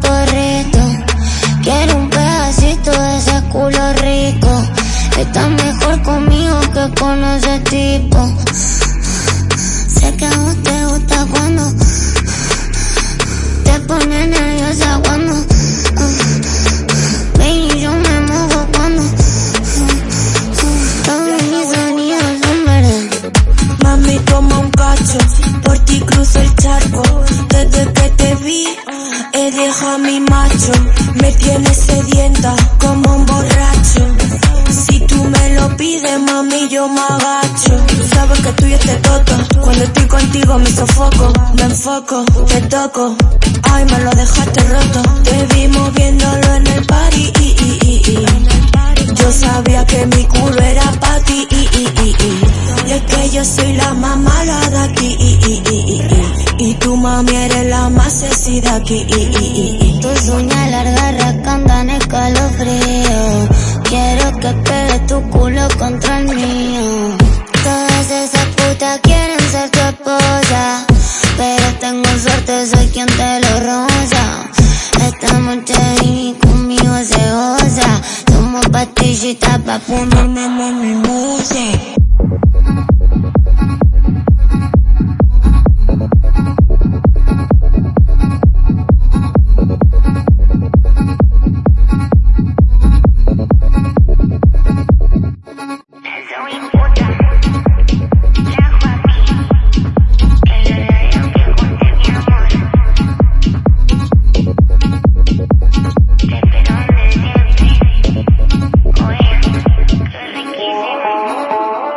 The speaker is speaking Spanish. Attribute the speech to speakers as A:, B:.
A: porrito. Quiero un pedacito de ese culo rico. Estás mejor conmigo que con ese tipo. Sé que a vos te gusta cuando te pone nerviosa cuando. Baby, yo me mojo cuando. Todos mis sonidos son.
B: Mami, toma un cacho, mi macho. Me tienes sedienta como un borracho. Si tú me lo pides, mami, yo me agacho. Sabes que tú y este toto, cuando estoy contigo me sofoco. Me enfoco, te toco. Ay, me lo dejaste roto. Te vi moviéndolo en el party. Yo sabía que mi culo era pa' ti. Y, es que yo soy la más mala de aquí. Y, tu mami eres la más sexy de aquí
A: uñas largas rescantan escalofrío. Quiero que pegues tu culo contra el mío. Todas esas putas quieren ser tu esposa. Pero tengo suerte, soy quien te lo rosa. Esta noche y conmigo se goza. Somos pastillitas pa' ponerme en mi música. Sorry.